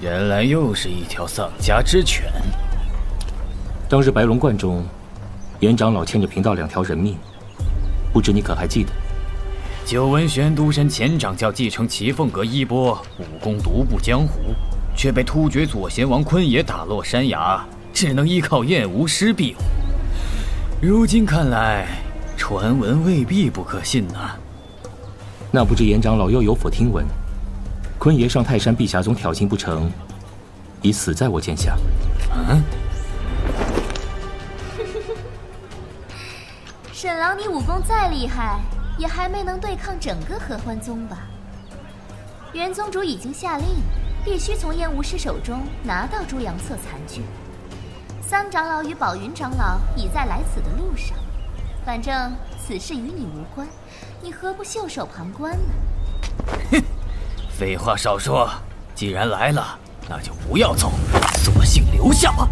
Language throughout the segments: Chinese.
原来又是一条丧家之犬。当日白龙观中，严长老欠着贫道两条人命，不知你可还记得？久闻玄都山前掌教继承齐凤阁衣钵，武功独步江湖，却被突厥左贤王坤野打落山崖，只能依靠燕无师庇护。如今看来，传闻未必不可信呐。那不知严长老又有否听闻，坤爷上泰山碧霞宗挑衅不成，已死在我剑下。嗯。沈郎，你武功再厉害。也还没能对抗整个合欢宗吧？元宗主已经下令，必须从燕无师手中拿到朱阳色残卷。桑长老与宝云长老已在来此的路上。反正此事与你无关，你何不袖手旁观呢？哼，废话少说，既然来了，那就不要走，索性留下吧。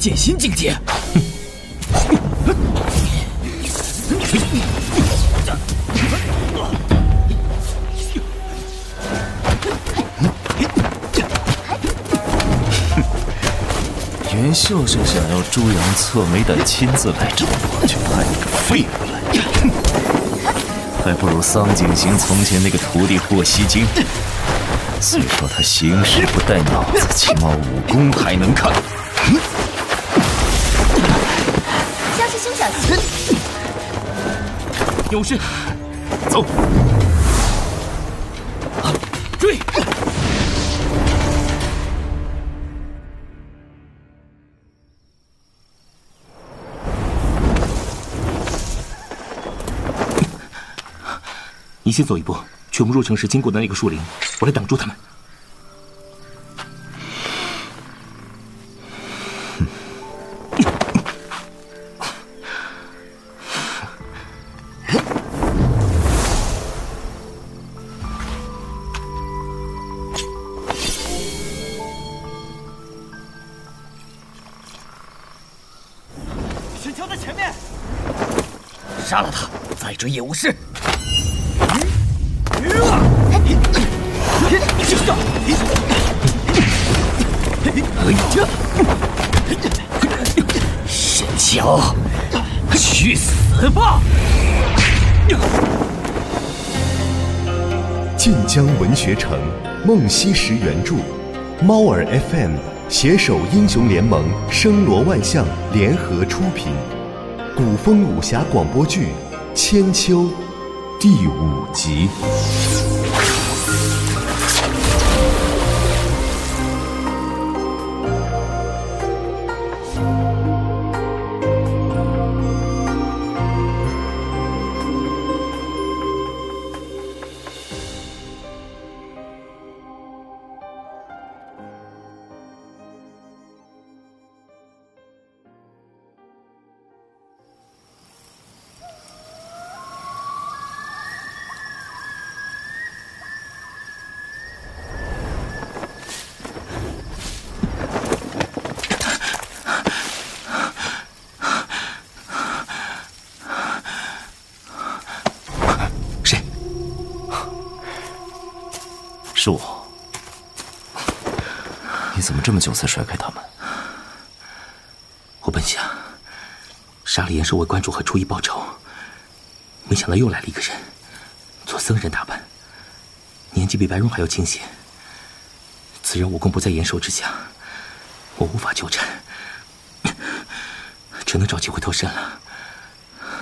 剑心境界！袁秀是想要朱阳策没胆亲自来找我，却派一个废物来，还不如桑景行从前那个徒弟霍希金。虽说他行事不带脑子，起码武功还能看。有事，走。追！你先走一步，去我们入城时经过的那个树林，我来挡住他们。江文学城，梦溪石原著，猫耳 FM 携手英雄联盟、声罗万象联合出品，古风武侠广播剧《千秋》第五集。这么久才甩开他们？我本想杀了严守卫关主和初一报仇，没想到又来了一个人，做僧人打扮，年纪比白蓉还要轻些。此人武功不在严守之下，我无法纠缠，只能找机会脱身了。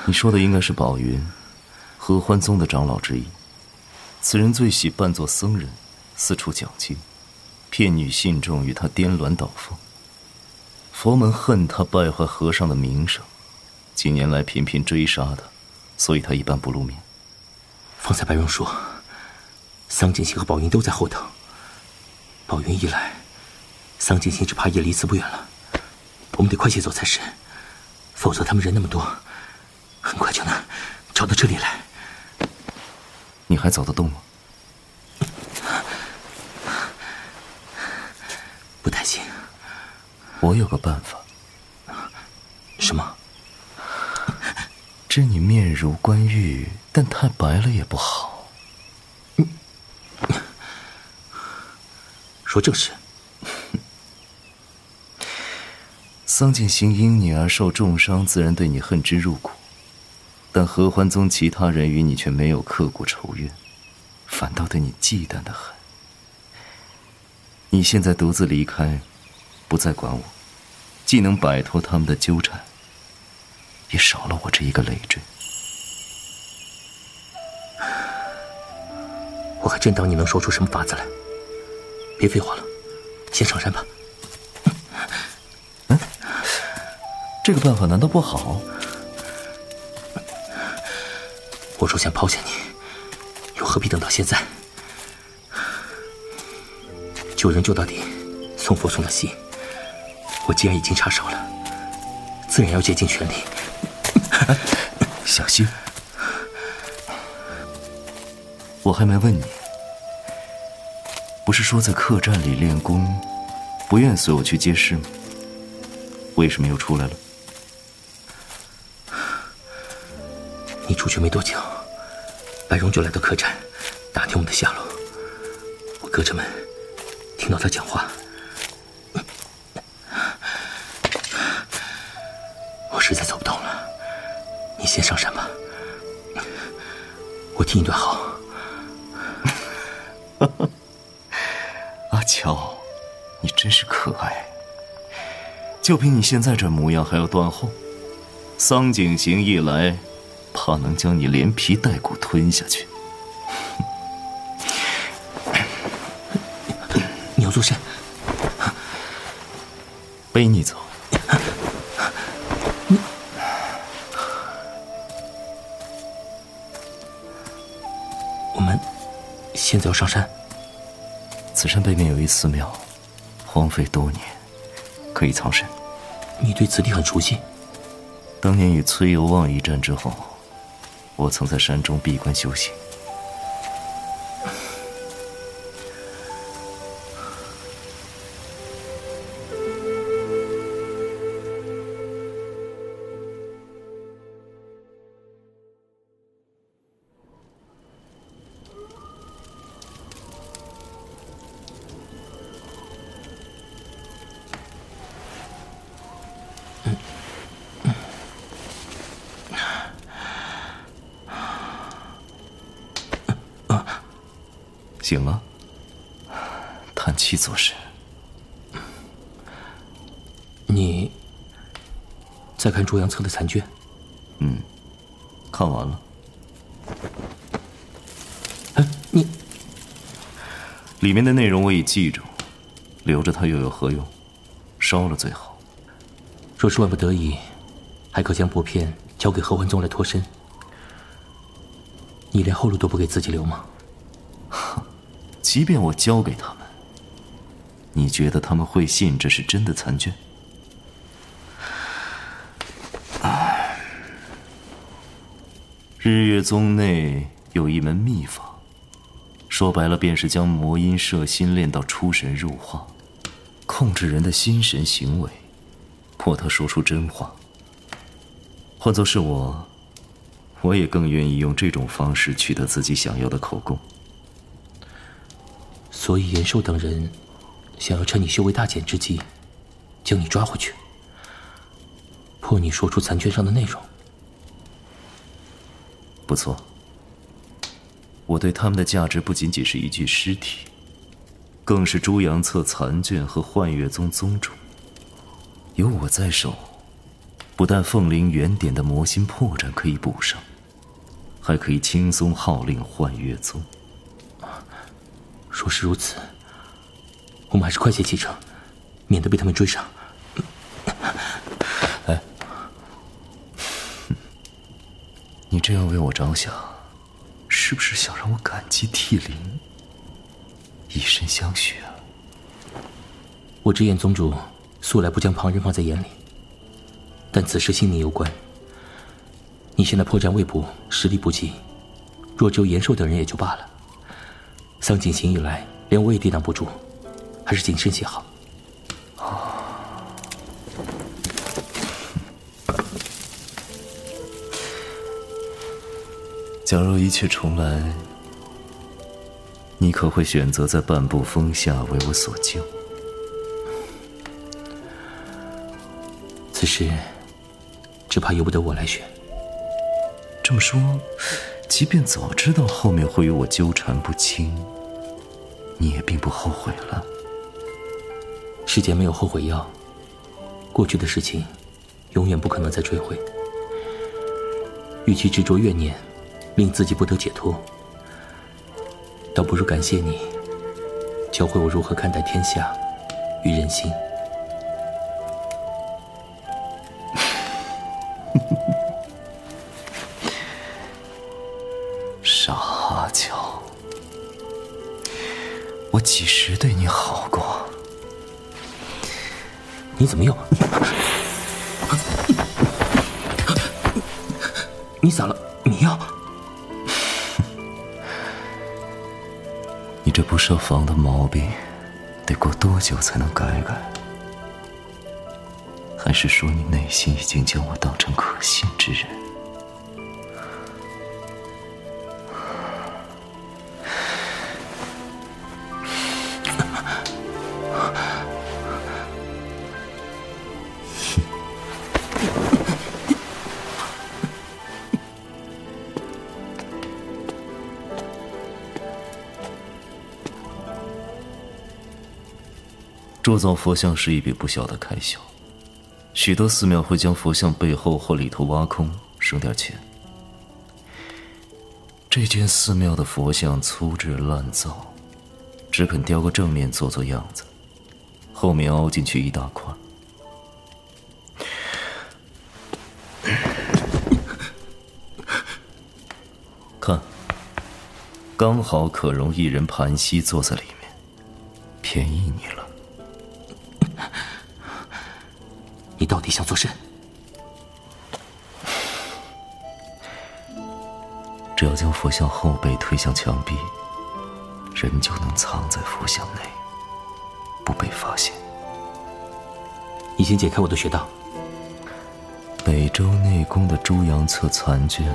你说的应该是宝云，合欢宗的长老之一。此人最喜扮作僧人。四处讲经，骗女信众与他颠鸾倒凤。佛门恨他败坏和尚的名声，几年来频频追杀他，所以他一般不露面。方才白蓉说，桑锦溪和宝云都在后头，宝云一来，桑景行只怕也离此不远了。我们得快些走才是，否则他们人那么多，很快就能找到这里来。你还走得动吗？不太行。我有个办法。什么？知你面如冠玉，但太白了也不好。说正事。桑剑行因你而受重伤，自然对你恨之入骨。但合欢宗其他人与你却没有刻骨仇怨，反倒对你忌惮的很。你现在独自离开，不再管我，既能摆脱他们的纠缠，也少了我这一个累赘。我还真当你能说出什么法子来。别废话了，先上山吧。嗯，这个办法难道不好？我若想抛下你，又何必等到现在？救人救到底，送佛送到西。我既然已经插手了，自然要竭尽全力。小心！我还没问你，不是说在客栈里练功，不愿随我去街市吗？为什么又出来了？你出去没多久，白蓉就来到客栈，打听我们的下落。我隔着门听到他讲话，我实在走不动了，你先上山吧，我替你断后。阿乔，你真是可爱。就凭你现在这模样，还要断后？桑景行一来。怕能将你连皮带骨吞下去。你要做甚？背你走。你，我们现在要上山。此山背面有一寺庙，荒废多年，可以藏身。你对此地很熟悉。当年与崔尤望一战之后。我曾在山中闭关修行。醒了，叹气做事。你在看朱阳册的残卷？嗯，看完了。你里面的内容我已记住，留着它又有何用？烧了最好。若是万不得已，还可将薄片交给何文宗来脱身。你连后路都不给自己留吗？即便我交给他们，你觉得他们会信这是真的残卷？日月宗内有一门秘法，说白了便是将魔音摄心练到出神入化，控制人的心神行为，迫他说出真话。换做是我，我也更愿意用这种方式取得自己想要的口供。所以，延寿等人想要趁你修为大减之际，将你抓回去，迫你说出残卷上的内容。不错，我对他们的价值不仅仅是一具尸体，更是朱阳册残卷和幻月宗宗主。有我在手，不但凤灵原点的魔心破绽可以补上，还可以轻松号令幻月宗。若是如此，我们还是快些启程，免得被他们追上。哎，你这样为我着想，是不是想让我感激涕零，以身相许啊？我知燕宗主素来不将旁人放在眼里，但此事性命攸关。你现在破绽未卜，实力不济，若只有延寿等人也就罢了。桑景行一来，连我也抵挡不住，还是谨慎些好。假如一切重来，你可会选择在半步风下为我所救？此事只怕由不得我来选。这么说，即便早知道后面会与我纠缠不清，你也并不后悔了。世间没有后悔药，过去的事情永远不可能再追回。与其执着怨念。令自己不得解脱，倒不如感谢你，教会我如何看待天下与人心。你怎么又？你撒了迷药？这不设防的毛病，得过多久才能改改？还是说你内心已经将我当成可信之人？铸造佛像是一笔不小的开销，许多寺庙会将佛像背后或里头挖空，省点钱。这间寺庙的佛像粗制滥造，只肯雕个正面做做样子，后面凹进去一大块。看，刚好可容一人盘膝坐在里面，便宜你了。你到底想做甚？只要将佛像后背推向墙壁，人就能藏在佛像内，不被发现。你先解开我的穴道。北周内宫的朱阳册残卷，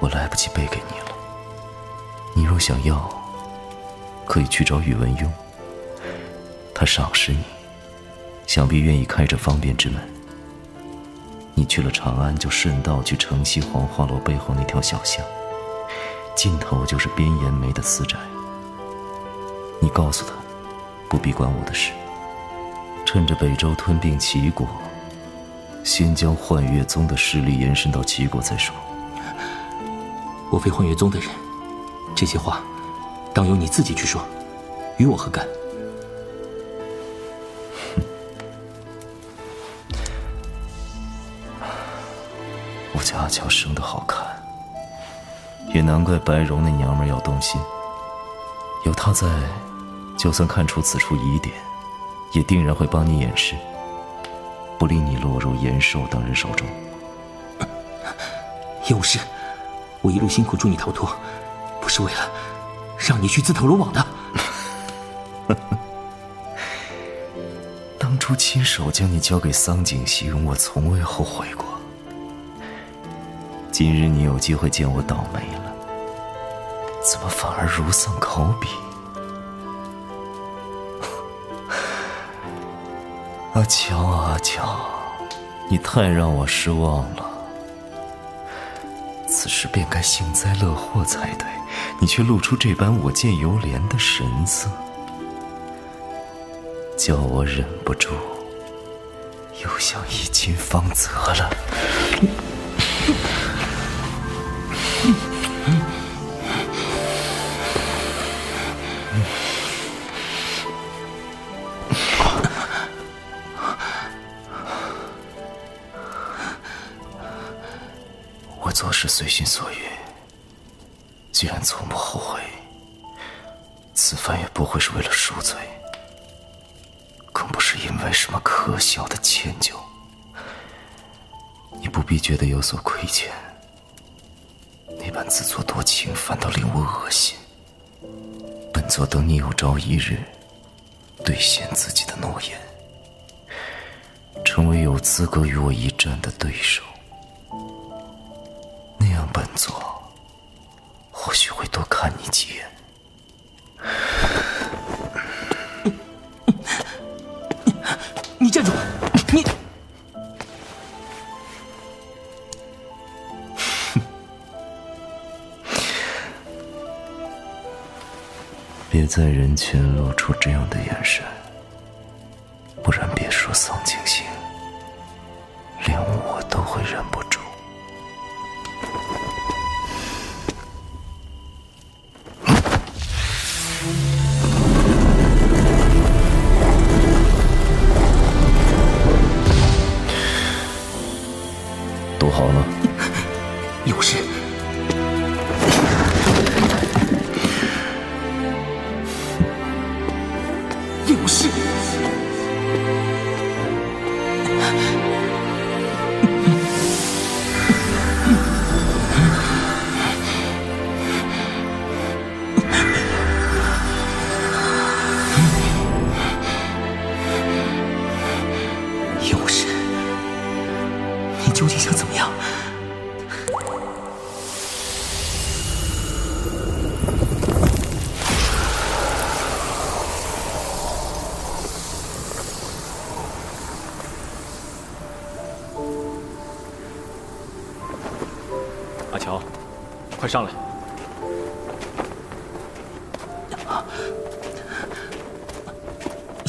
我来不及背给你了。你若想要，可以去找宇文邕，他赏识你。想必愿意开着方便之门。你去了长安，就顺道去城西黄花楼背后那条小巷，尽头就是边延梅的私宅。你告诉他，不必管我的事。趁着北周吞并齐国，先将幻月宗的势力延伸到齐国再说。我非幻月宗的人，这些话，当由你自己去说，与我何干？恰巧生得好看，也难怪白蓉那娘们要动心。有她在，就算看出此处疑点，也定然会帮你掩饰，不令你落入延寿等人手中。有事，我一路辛苦助你逃脱，不是为了让你去自投罗网的。当初亲手将你交给桑景行，我从未后悔过。今日你有机会见我倒霉了，怎么反而如丧考妣？阿 乔啊阿乔，你太让我失望了。此时便该幸灾乐祸才对，你却露出这般我见犹怜的神色，叫我忍不住又想一亲芳泽了。有所亏欠。那般自作多情，反倒令我恶心。本座等你有朝一日兑现自己的诺言，成为有资格与我一战的对手，那样本座或许会多看你几眼。在人群露出这样的眼神，不然别说丧尽兴，连我都会忍不住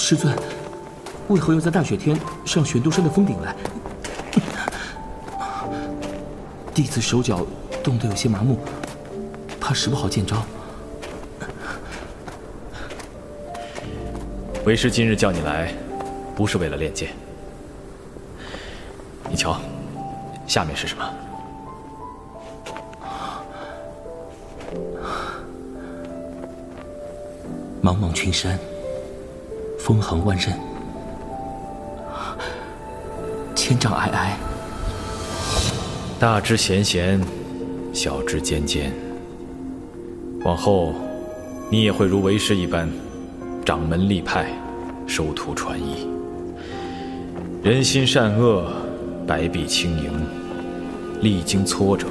师尊，为何要在大雪天上玄都山的峰顶来？弟子手脚冻得有些麻木，怕使不好剑招。为师今日叫你来，不是为了练剑。你瞧，下面是什么？茫茫群山，风横万仞，千丈皑皑，大知闲闲，小知尖尖。往后，你也会如为师一般，掌门立派，收徒传艺。人心善恶，白璧轻盈，历经挫折，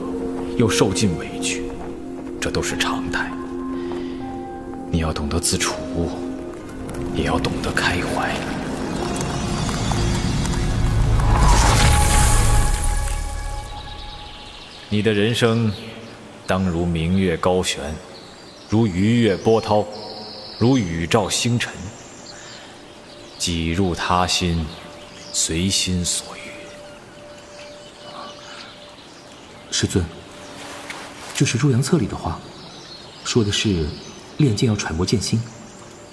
又受尽委屈，这都是常态。你要懂得自处，也要懂得开怀。你的人生，当如明月高悬，如鱼跃波涛，如宇照星辰。己入他心，随心所欲。师尊，这是《入阳策》里的话，说的是练剑要揣摩剑心，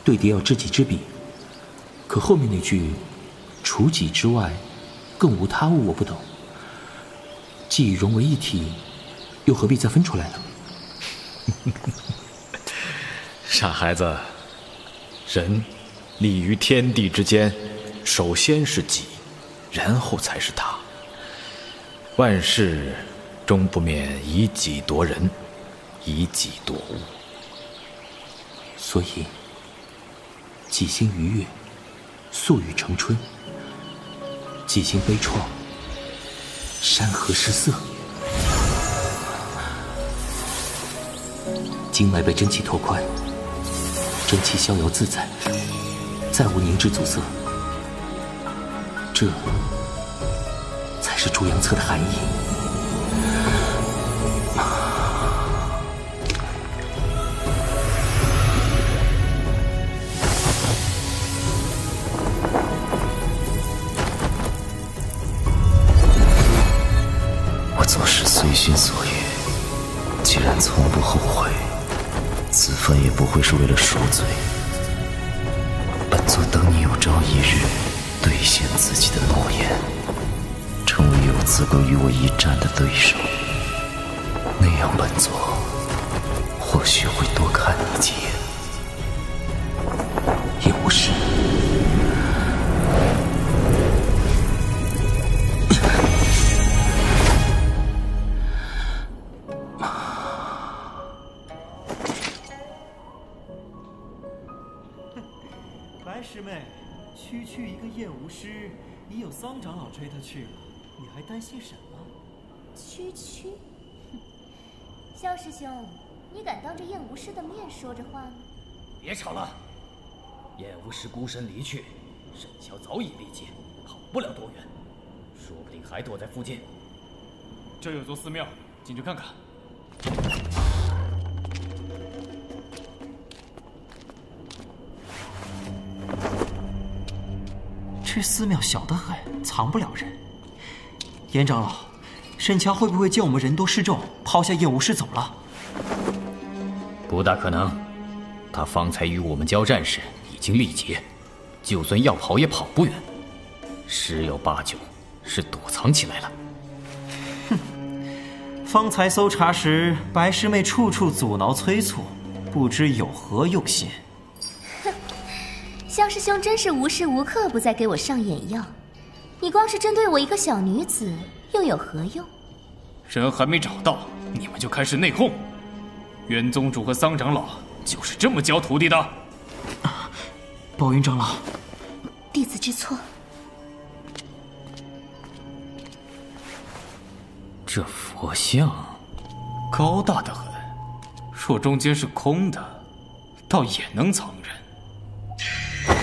对敌要知己知彼。可后面那句“除己之外，更无他物”，我不懂。既已融为一体，又何必再分出来呢？傻孩子，人立于天地之间，首先是己，然后才是他。万事终不免以己夺人，以己夺物。所以，己心愉悦，素雨成春；己心悲怆，山河失色。经脉被真气拓宽，真气逍遥自在，再无凝滞阻塞。这才是《朱阳册》的含义。心所欲，既然从不后悔，此番也不会是为了赎罪。本座等你有朝一日兑现自己的诺言，成为有资格与我一战的对手，那样本座或许会多看你几眼。追他去了，你还担心什么？区区，哼！萧师兄，你敢当着燕无师的面说这话吗？别吵了，燕无师孤身离去，沈乔早已力竭，跑不了多远，说不定还躲在附近。这有座寺庙，进去看看。这寺庙小得很，藏不了人。严长老，沈乔会不会见我们人多势众，抛下叶无师走了？不大可能，他方才与我们交战时已经力竭，就算要跑也跑不远。十有八九是躲藏起来了。哼！方才搜查时，白师妹处处阻挠催促，不知有何用心。哼！萧师兄真是无时无刻不在给我上眼药。你光是针对我一个小女子，又有何用？人还没找到，你们就开始内讧。元宗主和桑长老就是这么教徒弟的。宝云长老，弟子知错。这佛像高大的很，若中间是空的，倒也能藏人。哈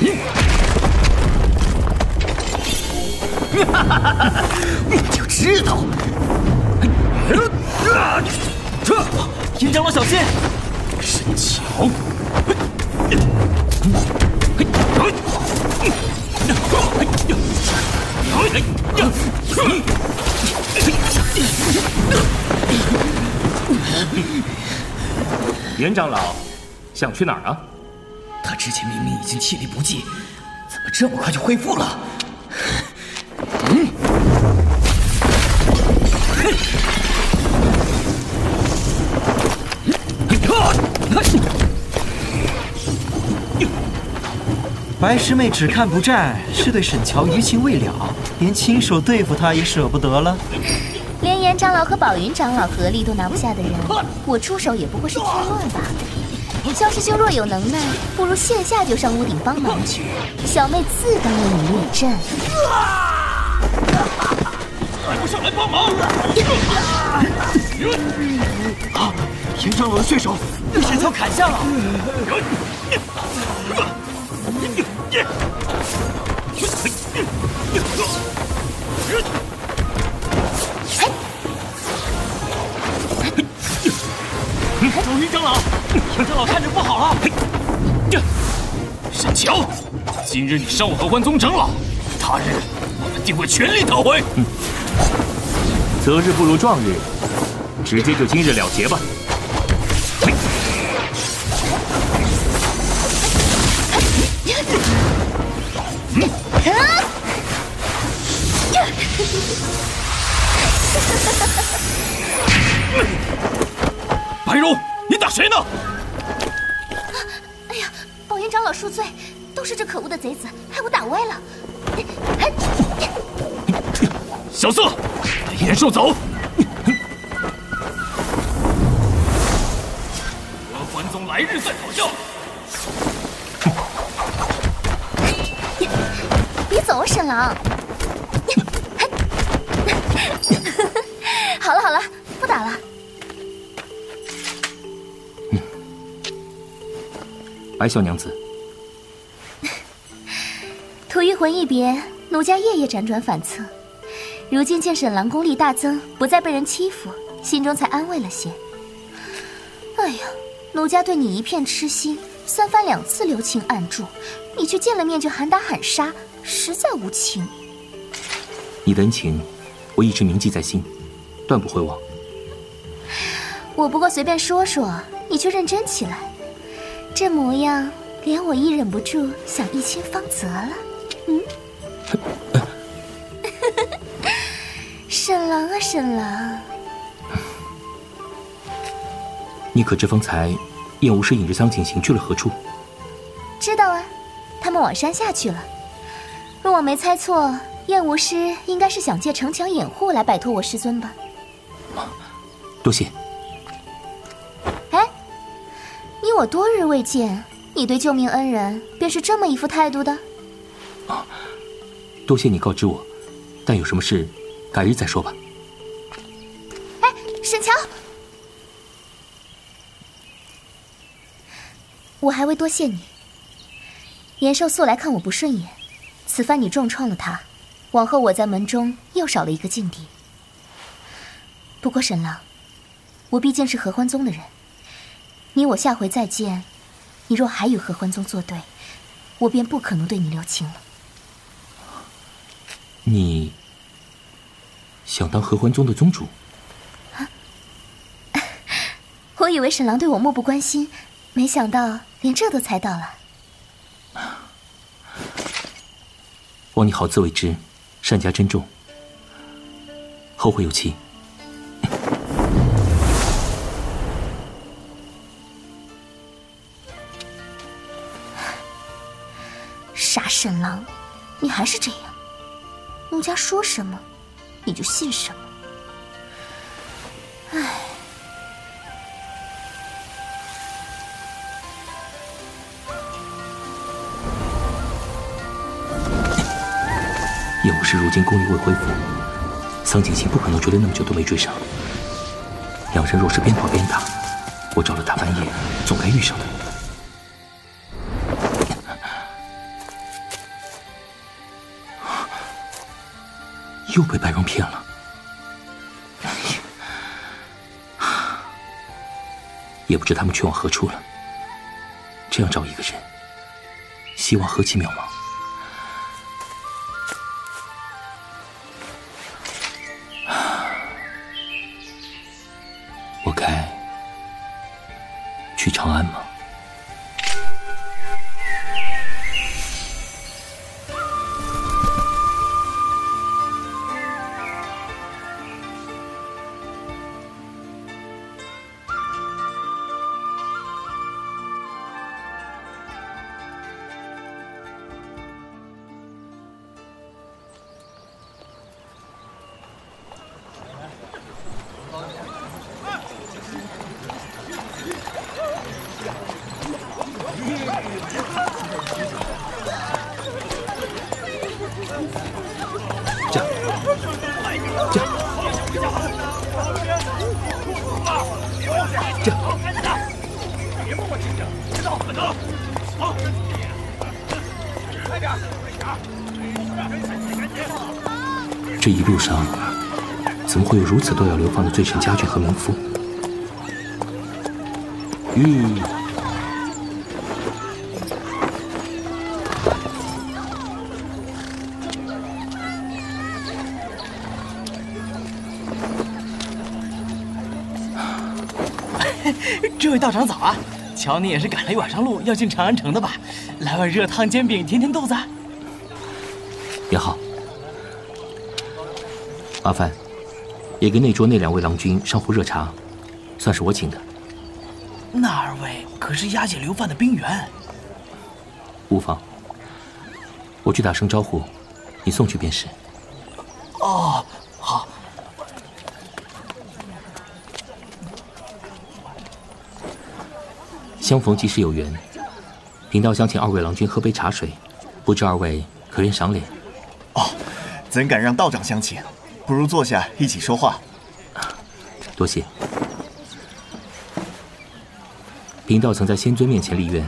哈哈哈我就知道。这，严长老小心！沈乔。严长老，想去哪儿啊？他之前明明已经气力不济，怎么这么快就恢复了？白师妹只看不战，是对沈乔余情未了，连亲手对付他也舍不得了。连严长老和宝云长老合力都拿不下的人，我出手也不过是添乱罢了。萧师兄若有能耐，不如现下就上屋顶帮忙去，小妹自当为你列阵。还不上来帮忙！啊！严长老的血手被沈乔砍下了。宝云长老，严长老看着不好了！沈乔，今日你伤我合欢宗长老，他日我们定会全力讨回。择日不如撞日，直接就今日了结吧。白柔，你打谁呢？恕罪，都是这可恶的贼子害我打歪了。小色，把燕寿走。合欢宗来日再讨教。别走啊，沈郎。好了好了，不打了。白小娘子，屠玉魂一别，奴家夜夜辗转反侧，如今见沈郎功力大增，不再被人欺负，心中才安慰了些。哎呀，奴家对你一片痴心，三番两次留情暗助，你却见了面就喊打喊杀，实在无情。你的恩情，我一直铭记在心，断不会忘。我不过随便说说，你却认真起来。这模样，连我亦忍不住想一亲芳泽了。嗯，沈郎啊，沈郎，你可知方才燕无师引着桑景行去了何处？知道啊，他们往山下去了。若我没猜错，燕无师应该是想借城墙掩护来摆脱我师尊吧。多谢。哎，你我多日未见，你对救命恩人便是这么一副态度的？啊，多谢你告知我，但有什么事，改日再说吧。哎，沈乔，我还未多谢你。严寿素来看我不顺眼，此番你重创了他，往后我在门中又少了一个劲敌。不过沈郎，我毕竟是合欢宗的人，你我下回再见。你若还与合欢宗作对，我便不可能对你留情了。你想当合欢宗的宗主？啊！我以为沈郎对我漠不关心，没想到连这都猜到了。望你好自为之，善加珍重，后会有期。傻沈郎，你还是这样。奴家说什么，你就信什么。唉，叶武士如今功力未恢复，桑景行不可能追了那么久都没追上。两人若是边跑边打，我找了大半夜，总该遇上的。又被白蓉骗了，也不知他们去往何处了。这样找一个人，希望何其渺茫。我该去长安吗？此都要流放的罪臣家眷和民夫？嗯！这位道长早啊！瞧你也是赶了一晚上路，要进长安城的吧？来碗热汤煎饼，填填肚子。也好。麻烦，也给那桌那两位郎君上壶热茶，算是我请的。那二位可是押解流犯的兵员。无妨，我去打声招呼，你送去便是。哦，好。相逢即是有缘，贫道想请二位郎君喝杯茶水，不知二位可愿赏脸？哦，怎敢让道长相请？不如坐下一起说话。多谢。贫道曾在仙尊面前立愿，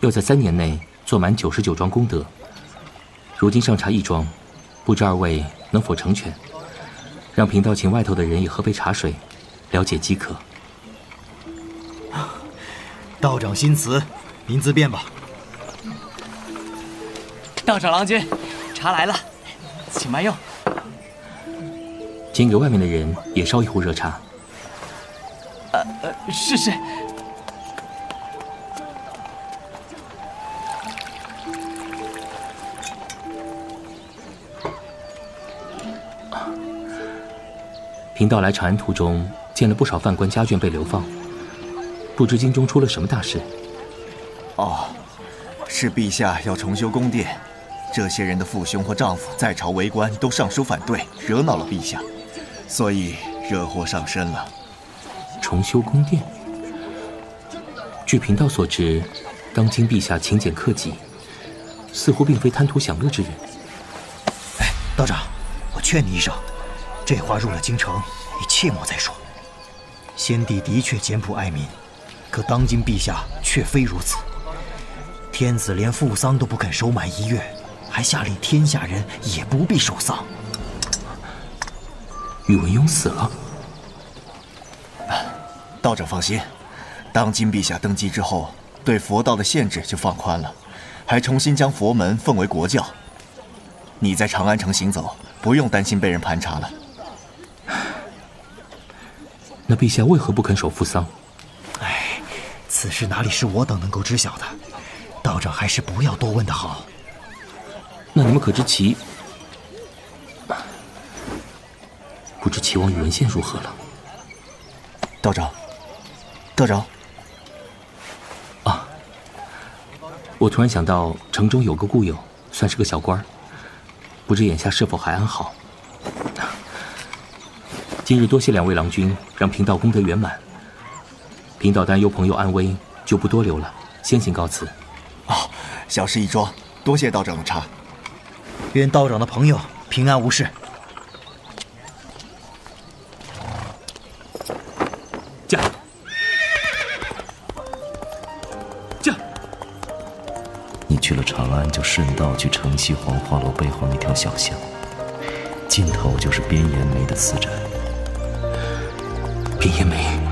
要在三年内做满九十九桩功德。如今上茶一桩，不知二位能否成全？让贫道请外头的人也喝杯茶水，了解饥渴。道长心慈，您自便吧。道长郎君，茶来了，请慢用。请给外面的人也烧一壶热茶。呃呃，是是。贫道来长安途中，见了不少犯官家眷被流放，不知京中出了什么大事。哦，是陛下要重修宫殿，这些人的父兄或丈夫在朝为官，都上书反对，惹恼了陛下。所以惹祸上身了。重修宫殿。据贫道所知，当今陛下勤俭克己，似乎并非贪图享乐之人。哎，道长，我劝你一声，这话入了京城，你切莫再说。先帝的确简朴爱民，可当今陛下却非如此。天子连父丧都不肯收满一月，还下令天下人也不必守丧。宇文邕死了。道长放心，当今陛下登基之后，对佛道的限制就放宽了，还重新将佛门奉为国教。你在长安城行走，不用担心被人盘查了。那陛下为何不肯守父丧？哎，此事哪里是我等能够知晓的？道长还是不要多问的好。那你们可知齐？不知齐王宇文宪如何了？道长，道长。啊！我突然想到，城中有个故友，算是个小官不知眼下是否还安好？今日多谢两位郎君，让贫道功德圆满。贫道担忧朋友安危，就不多留了，先行告辞。哦，小事一桩，多谢道长的茶。愿道长的朋友平安无事。你去了长安，就顺道去城西黄花楼背后那条小巷，尽头就是边延梅的私宅。边延梅。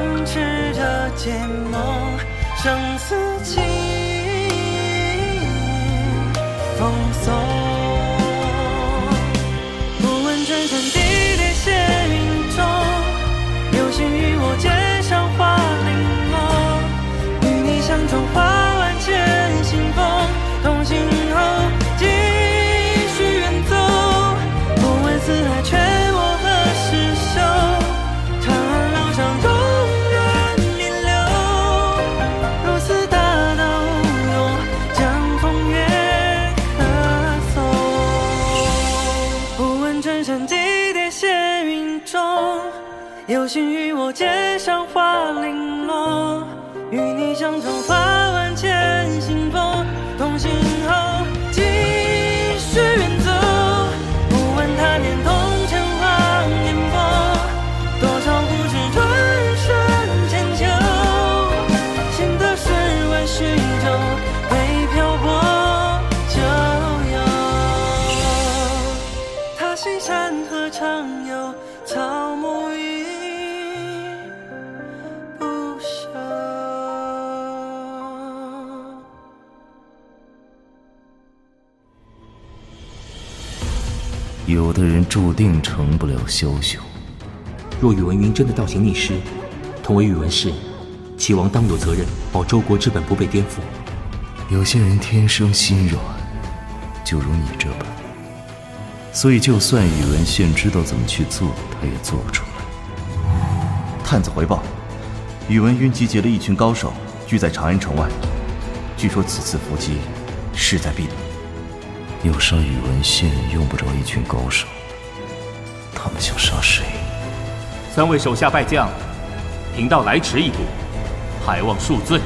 锋，换持着剑梦，生死情风送。有的人注定成不了枭雄。若宇文云真的倒行逆施，同为宇文氏，齐王当有责任保周国之本不被颠覆。有些人天生心软，就如你这般。所以，就算宇文宪知道怎么去做，他也做不出来。探子回报，宇文赟集结了一群高手，聚在长安城外。据说此次伏击势在必得。要杀宇文宪，用不着一群高手。他们想杀谁？三位手下败将，贫道来迟一步，还望恕罪。